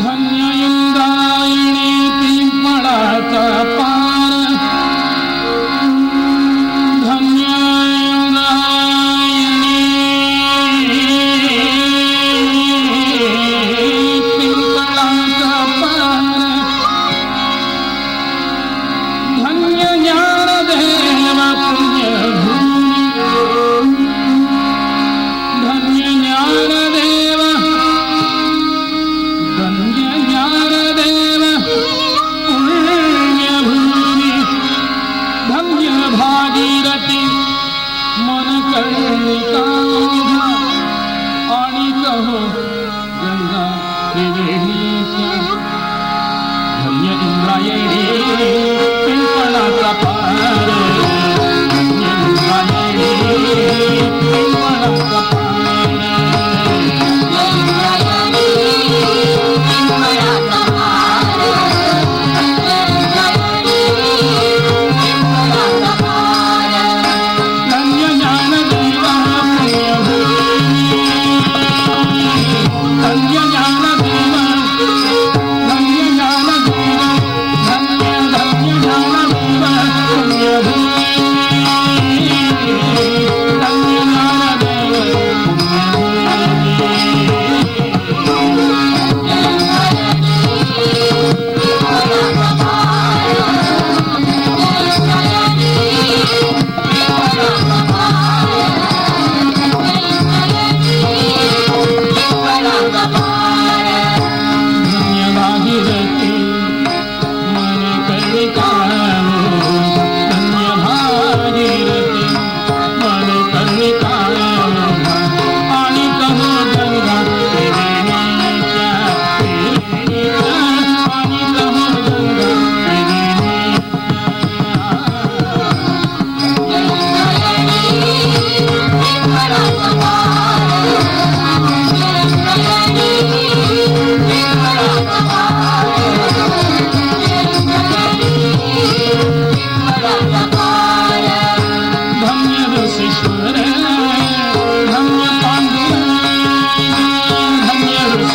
ध्वन्ययुन्दायिणीति पड़ा Yeah, yeah, yeah.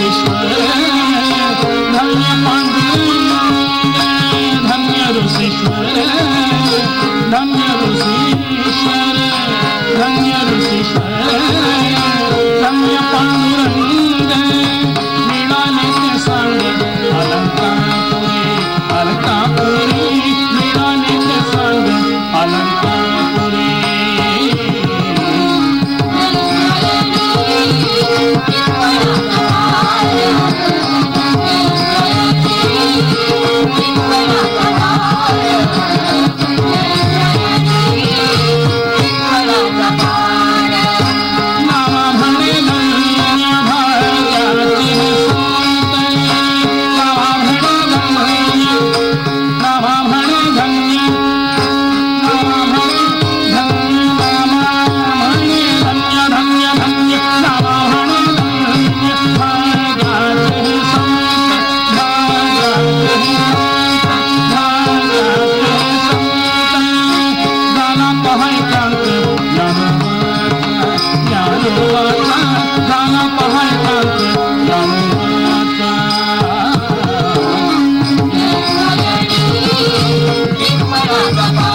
Krishna Bye.